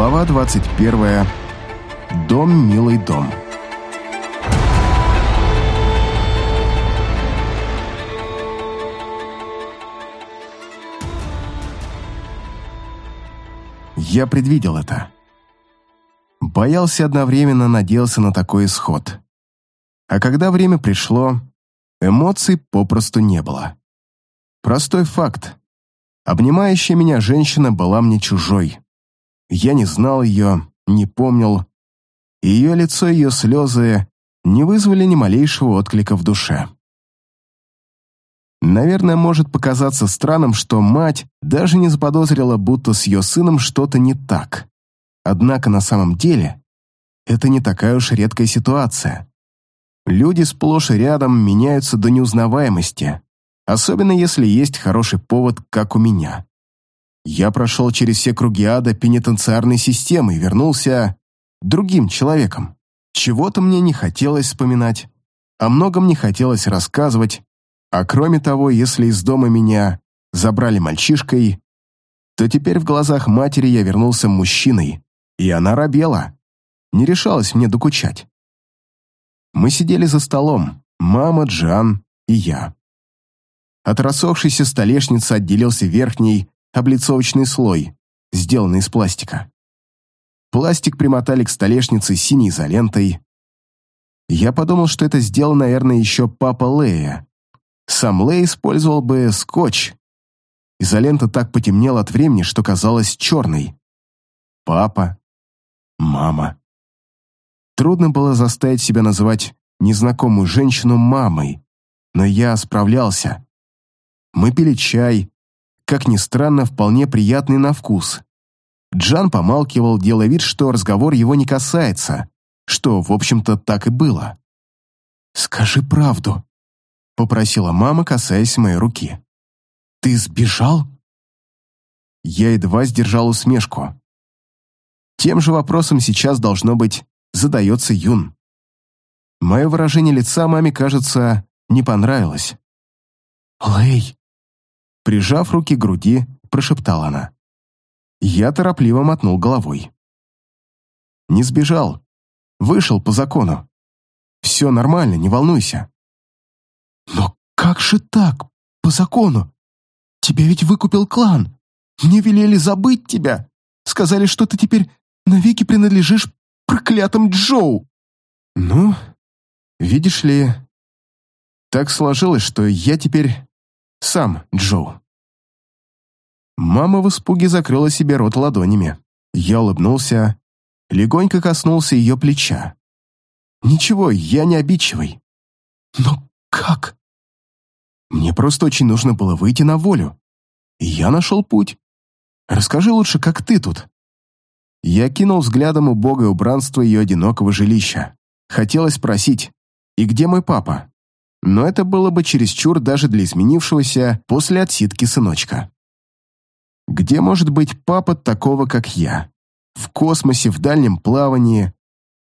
Глава 21. Дом, милый дом. Я предвидел это. Боялся одновременно, надеялся на такой исход. А когда время пришло, эмоций попросту не было. Простой факт. Обнимающая меня женщина была мне чужой. Я не знал ее, не помнил. Ее лицо ее слезы не вызвали ни малейшего отклика в душе. Наверное, может показаться странным, что мать даже не заподозрила, будто с ее сыном что-то не так. Однако на самом деле это не такая уж редкая ситуация. Люди сплошь и рядом меняются до неузнаваемости, особенно если есть хороший повод, как у меня. Я прошел через все круги ада пенитенциарной системы и вернулся другим человеком. Чего-то мне не хотелось вспоминать, о многом не хотелось рассказывать, а кроме того, если из дома меня забрали мальчишкой, то теперь в глазах матери я вернулся мужчиной, и она робела, не решалась мне докучать. Мы сидели за столом, мама, Джан и я. От рассохшейся столешницы отделился верхний облицовочный слой, сделанный из пластика. Пластик примотали к столешнице синей изолентой. Я подумал, что это сделал, наверное, еще папа Лея. Сам Лей использовал бы скотч. Изолента так потемнела от времени, что казалась черной. Папа, мама. Трудно было заставить себя называть незнакомую женщину мамой, но я справлялся. Мы пили чай, как ни странно, вполне приятный на вкус. Джан помалкивал, делая вид, что разговор его не касается, что, в общем-то, так и было. «Скажи правду», — попросила мама, касаясь моей руки. «Ты сбежал?» Я едва сдержал усмешку. Тем же вопросом сейчас, должно быть, задается Юн. Мое выражение лица маме, кажется, не понравилось. «Лэй!» Прижав руки к груди, прошептала она. Я торопливо мотнул головой. Не сбежал. Вышел по закону. Все нормально, не волнуйся. Но как же так, по закону? Тебя ведь выкупил клан. Мне велели забыть тебя. Сказали, что ты теперь навеки принадлежишь проклятым Джоу. Ну, видишь ли, так сложилось, что я теперь сам Джоу. Мама в испуге закрыла себе рот ладонями. Я улыбнулся, легонько коснулся ее плеча. «Ничего, я не обидчивый». «Но как?» «Мне просто очень нужно было выйти на волю. Я нашел путь. Расскажи лучше, как ты тут?» Я кинул взглядом убогое убранство ее одинокого жилища. Хотелось спросить, «И где мой папа?» Но это было бы чересчур даже для изменившегося после отсидки сыночка. Где может быть папа такого, как я? В космосе, в дальнем плавании,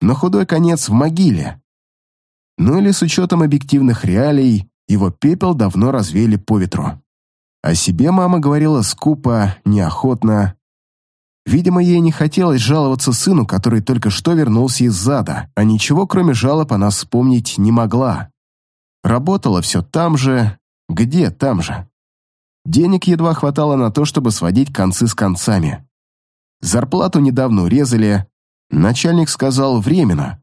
на худой конец в могиле. Ну или с учетом объективных реалий, его пепел давно развеяли по ветру. О себе мама говорила скупо, неохотно. Видимо, ей не хотелось жаловаться сыну, который только что вернулся из зада, а ничего, кроме жалоб, она вспомнить не могла. Работала все там же, где там же. Денег едва хватало на то, чтобы сводить концы с концами. Зарплату недавно урезали, начальник сказал временно.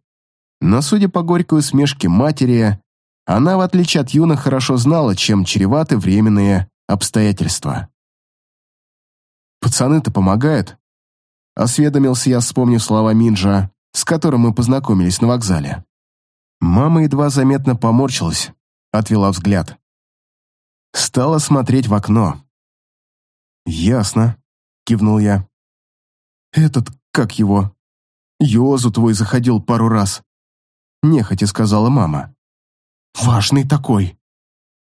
Но, судя по горькой усмешке матери, она, в отличие от Юна, хорошо знала, чем чреваты временные обстоятельства. «Пацаны-то помогают?» — осведомился я, вспомнив слова Минджа, с которым мы познакомились на вокзале. Мама едва заметно поморщилась, отвела взгляд. Стала смотреть в окно. «Ясно», — кивнул я. «Этот, как его? Йозу твой заходил пару раз», — нехотя сказала мама. «Важный такой.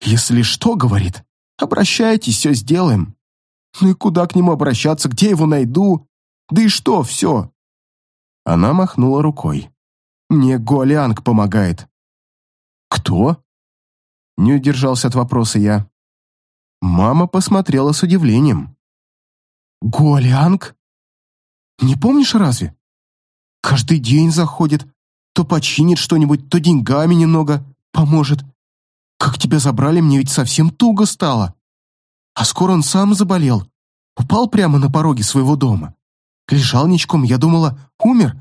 Если что, — говорит, — обращайтесь, все сделаем. Ну и куда к нему обращаться, где его найду? Да и что, все?» Она махнула рукой. «Мне Гуалианг помогает». «Кто?» Не удержался от вопроса я. Мама посмотрела с удивлением. «Гуалианг?» Не помнишь разве? Каждый день заходит, то починит что-нибудь, то деньгами немного поможет. Как тебя забрали, мне ведь совсем туго стало. А скоро он сам заболел. Упал прямо на пороге своего дома. Лежал ничком, я думала, умер.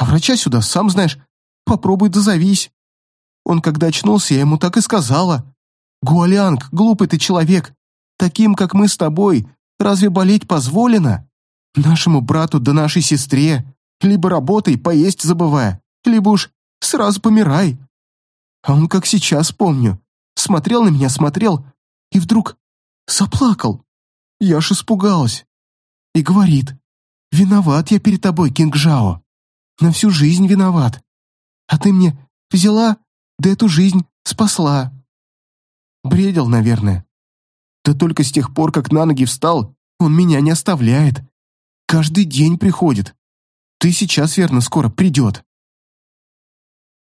А врача сюда, сам знаешь, попробуй дозовись. Он когда очнулся, я ему так и сказала. Гуалианг, глупый ты человек. Таким, как мы с тобой, разве болеть позволено? Нашему брату да нашей сестре. Либо работай, поесть забывая, либо уж сразу помирай. А он, как сейчас помню, смотрел на меня, смотрел, и вдруг заплакал. Я аж испугалась. И говорит, виноват я перед тобой, Кинг Жао. На всю жизнь виноват. А ты мне взяла, да эту жизнь спасла. Бредил, наверное. Да только с тех пор, как на ноги встал, он меня не оставляет. Каждый день приходит. Ты сейчас, верно, скоро придет.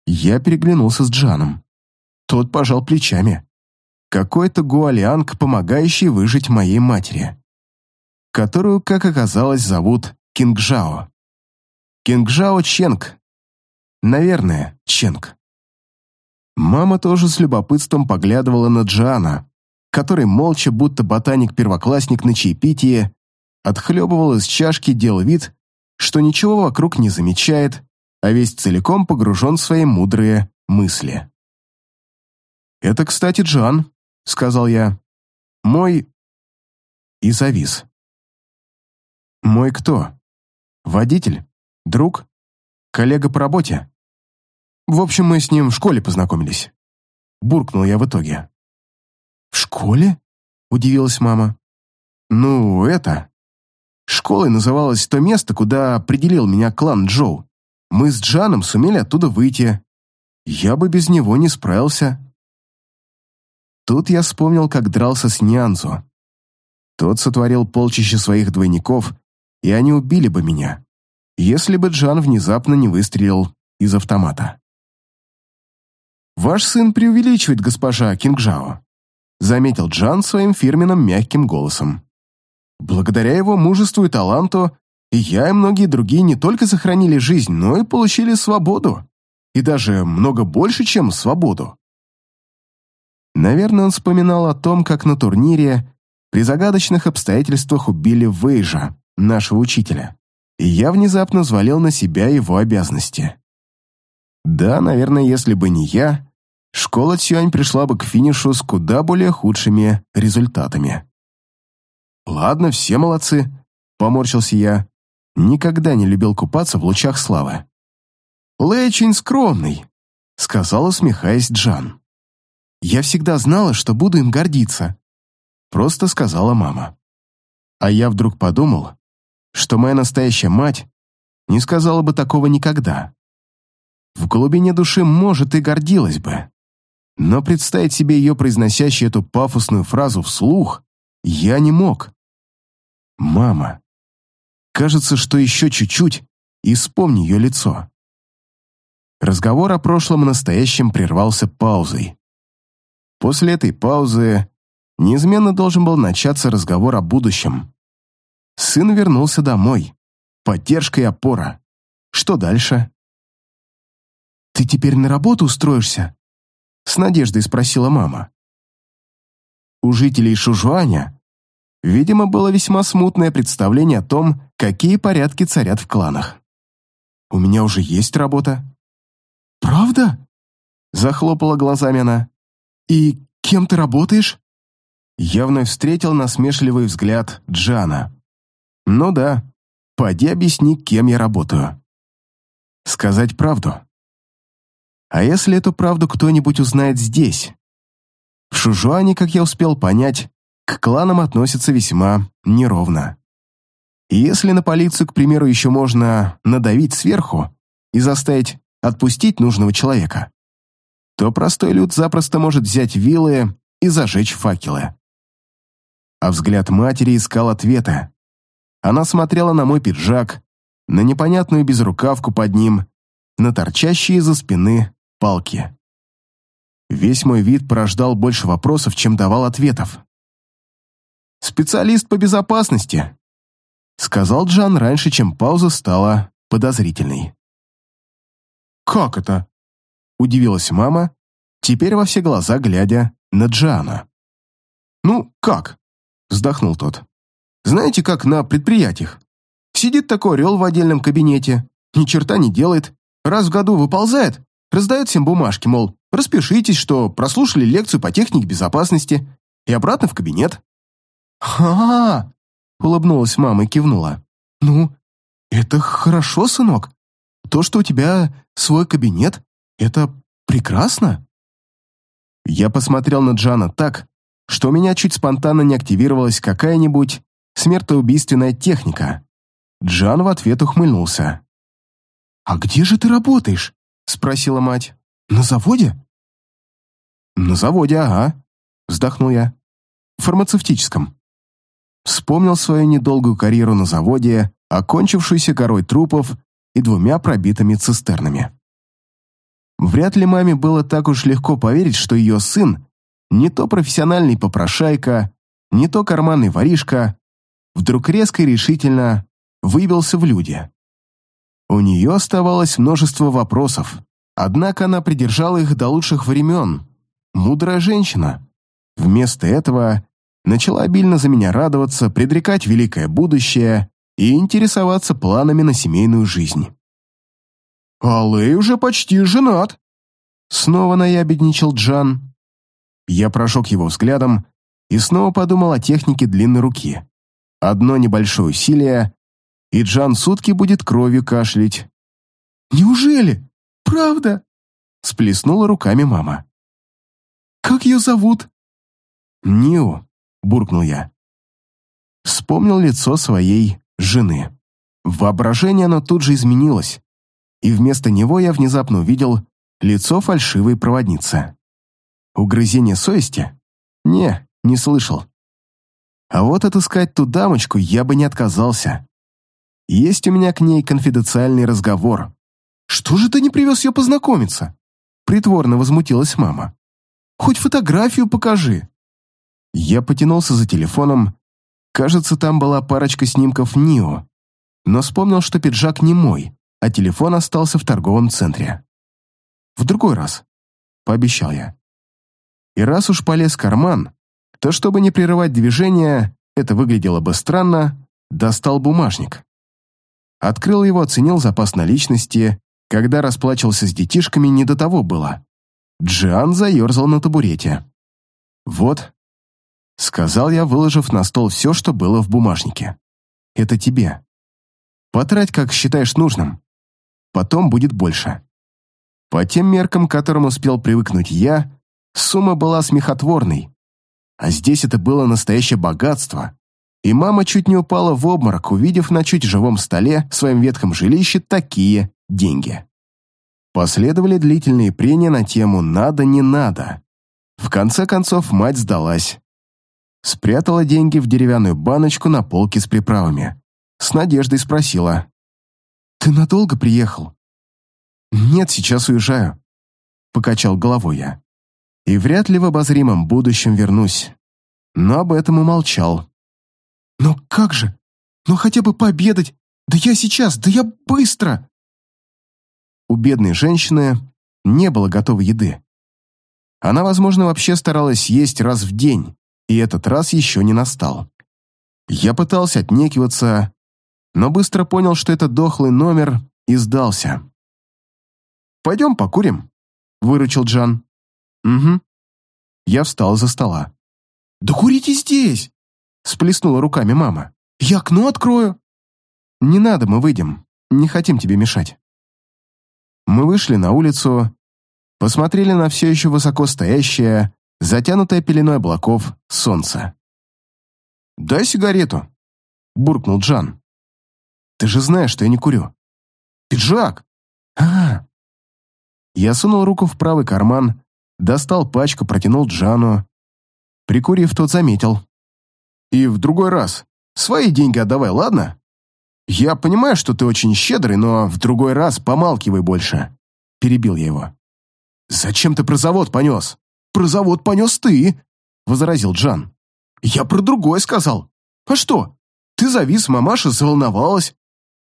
Я переглянулся с Джаном. Тот пожал плечами. Какой-то гуалианг, помогающий выжить моей матери, которую, как оказалось, зовут Кингжао. Кингжао Ченг. Наверное, Ченг. Мама тоже с любопытством поглядывала на Джана, который молча, будто ботаник-первоклассник на чаепитии, отхлебывал из чашки, делал вид, что ничего вокруг не замечает, а весь целиком погружен в свои мудрые мысли. «Это, кстати, Джан», — сказал я. «Мой...» И завис. «Мой кто? Водитель? Друг? Коллега по работе?» В общем, мы с ним в школе познакомились. Буркнул я в итоге. «В школе?» — удивилась мама. «Ну, это...» Школой называлось то место, куда определил меня клан Джоу. Мы с Джаном сумели оттуда выйти. Я бы без него не справился. Тут я вспомнил, как дрался с Нянзу. Тот сотворил полчища своих двойников, и они убили бы меня, если бы Джан внезапно не выстрелил из автомата. «Ваш сын преувеличивает, госпожа Кингжао», заметил Джан своим фирменным мягким голосом. Благодаря его мужеству и таланту я и многие другие не только сохранили жизнь, но и получили свободу. И даже много больше, чем свободу. Наверное, он вспоминал о том, как на турнире при загадочных обстоятельствах убили Вейжа, нашего учителя. И я внезапно взвалил на себя его обязанности. Да, наверное, если бы не я, школа Цюань пришла бы к финишу с куда более худшими результатами. «Ладно, все молодцы», — поморщился я. Никогда не любил купаться в лучах славы. «Лэй очень скромный», — сказал, усмехаясь Джан. «Я всегда знала, что буду им гордиться», — просто сказала мама. А я вдруг подумал, что моя настоящая мать не сказала бы такого никогда. В глубине души, может, и гордилась бы. Но представить себе ее произносящей эту пафосную фразу вслух я не мог. Мама. Кажется, что еще чуть-чуть, и вспомни ее лицо. Разговор о прошлом и настоящем прервался паузой. После этой паузы неизменно должен был начаться разговор о будущем. Сын вернулся домой. Поддержка и опора. Что дальше? «Ты теперь на работу устроишься?» С надеждой спросила мама. У жителей Шужуаня Видимо, было весьма смутное представление о том, какие порядки царят в кланах. «У меня уже есть работа». «Правда?» — захлопала глазами она. «И кем ты работаешь?» Я вновь встретил насмешливый взгляд Джана. «Ну да, поди объясни, кем я работаю». «Сказать правду». «А если эту правду кто-нибудь узнает здесь?» В Шужуане, как я успел понять, к кланам относятся весьма неровно. И если на полицию, к примеру, еще можно надавить сверху и заставить отпустить нужного человека, то простой люд запросто может взять вилы и зажечь факелы. А взгляд матери искал ответа. Она смотрела на мой пиджак, на непонятную безрукавку под ним, на торчащие из-за спины палки. Весь мой вид порождал больше вопросов, чем давал ответов. Специалист по безопасности. сказал Джан раньше, чем пауза стала подозрительной. «Как это?» — удивилась мама, теперь во все глаза глядя на Джана. «Ну, как?» — вздохнул тот. «Знаете, как на предприятиях? Сидит такой орел в отдельном кабинете, ни черта не делает, раз в году выползает, раздает всем бумажки, мол, распишитесь, что прослушали лекцию по технике безопасности, и обратно в кабинет». «Ха-ха!» — улыбнулась мама и кивнула. «Ну, это хорошо, сынок. То, что у тебя свой кабинет, это прекрасно». Я посмотрел на Джана так, что у меня чуть спонтанно не активировалась какая-нибудь смертоубийственная техника. Джан в ответ ухмыльнулся. «А где же ты работаешь?» — спросила мать. «На заводе?» «На заводе, ага», — вздохнул я. «В фармацевтическом». Вспомнил свою недолгую карьеру на заводе, окончившуюся корой трупов и двумя пробитыми цистернами. Вряд ли маме было так уж легко поверить, что ее сын не то профессиональный попрошайка, не то карманный воришка, вдруг резко и решительно выбился в люди. У нее оставалось множество вопросов, однако она придержала их до лучших времен. Мудрая женщина. Вместо этого начала обильно за меня радоваться, предрекать великое будущее и интересоваться планами на семейную жизнь. «Алэй уже почти женат», — снова наябедничал Джан. Я прожег его взглядом и снова подумал о технике длинной руки. Одно небольшое усилие, и Джан сутки будет кровью кашлять. «Неужели? Правда?» — сплеснула руками мама. «Как ее зовут?» «Нью», — буркнул я. Вспомнил лицо своей жены. Воображение оно тут же изменилось, и вместо него я внезапно увидел лицо фальшивой проводницы. Угрызение совести? Не, не слышал. А вот отыскать ту дамочку я бы не отказался. Есть у меня к ней конфиденциальный разговор. «Что же ты не привез ее познакомиться?» Притворно возмутилась мама. «Хоть фотографию покажи». Я потянулся за телефоном. Кажется, там была парочка снимков Нио. Но вспомнил, что пиджак не мой, а телефон остался в торговом центре. В другой раз, пообещал я. И раз уж полез в карман, то чтобы не прерывать движение, это выглядело бы странно, достал бумажник. Открыл его, оценил запас наличности, когда расплачивался с детишками, не до того было. Джиан заерзал на табурете. «Вот», — сказал я, выложив на стол все, что было в бумажнике. «Это тебе. Потрать, как считаешь нужным потом будет больше. По тем меркам, к которым успел привыкнуть я, сумма была смехотворной. А здесь это было настоящее богатство. И мама чуть не упала в обморок, увидев на чуть живом столе в своем ветхом жилище такие деньги. Последовали длительные прения на тему «надо, не надо». В конце концов мать сдалась. Спрятала деньги в деревянную баночку на полке с приправами. С надеждой спросила. «Ты надолго приехал?» «Нет, сейчас уезжаю», — покачал головой я. «И вряд ли в обозримом будущем вернусь». Но об этом умолчал. «Но как же? Ну хотя бы пообедать! Да я сейчас, да я быстро!» У бедной женщины не было готовой еды. Она, возможно, вообще старалась есть раз в день, и этот раз еще не настал. Я пытался отнекиваться, но быстро понял, что это дохлый номер, и сдался. «Пойдем покурим», — выручил Джан. «Угу». Я встал за стола. «Да курите здесь!» — сплеснула руками мама. «Я окно открою». «Не надо, мы выйдем. Не хотим тебе мешать». Мы вышли на улицу, посмотрели на все еще высоко стоящее, затянутое пеленой облаков, солнце. «Дай сигарету», — буркнул Джан. Ты же знаешь, что я не курю. Пиджак. А, -а, а Я сунул руку в правый карман, достал пачку, протянул Джану. Прикурив, тот заметил. И в другой раз. Свои деньги отдавай, ладно? Я понимаю, что ты очень щедрый, но в другой раз помалкивай больше. Перебил я его. Зачем ты про завод понес? Про завод понес ты, возразил Джан. Я про другой сказал. А что? Ты завис, мамаша заволновалась».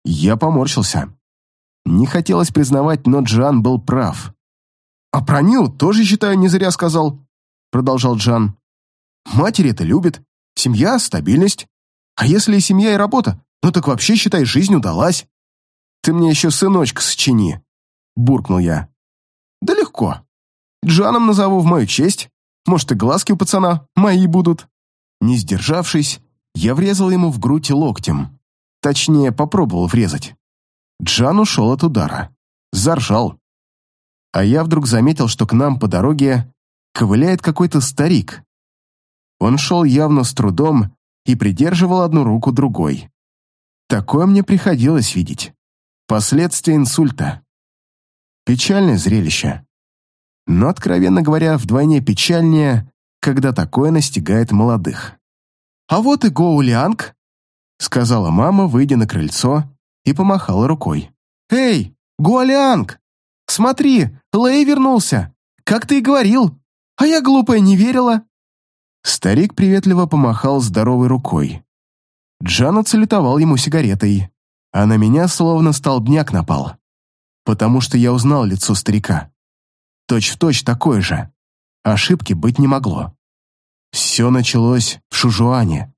Я поморщился. Не хотелось признавать, но Джан был прав. «А про Нил тоже, считаю, не зря сказал», — продолжал Джан. «Матери это любит. Семья — стабильность. А если и семья, и работа, ну так вообще, считай, жизнь удалась». «Ты мне еще сыночка сочини», — буркнул я. «Да легко. Джаном назову в мою честь. Может, и глазки у пацана мои будут». Не сдержавшись, я врезал ему в грудь локтем. Точнее, попробовал врезать. Джан ушел от удара. Заржал. А я вдруг заметил, что к нам по дороге ковыляет какой-то старик. Он шел явно с трудом и придерживал одну руку другой. Такое мне приходилось видеть. Последствия инсульта. Печальное зрелище. Но, откровенно говоря, вдвойне печальнее, когда такое настигает молодых. «А вот и Гоулианг», — сказала мама, выйдя на крыльцо и помахала рукой. «Эй, Гуалианг, смотри, Лэй вернулся, как ты и говорил, а я глупая не верила». Старик приветливо помахал здоровой рукой. Джан оцелютовал ему сигаретой, а на меня словно столбняк напал, потому что я узнал лицо старика. Точь-в-точь точь такое же. Ошибки быть не могло. Все началось в Шужуане.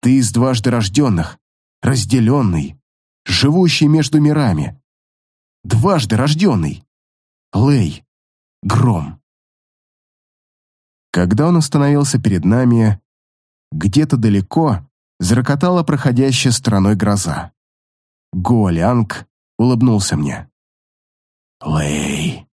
Ты из дважды рожденных, разделенный, живущий между мирами. Дважды рожденный. Лей. Гром. Когда он остановился перед нами, где-то далеко зарокотала проходящая стороной гроза. Гуалянг улыбнулся мне. «Лэй,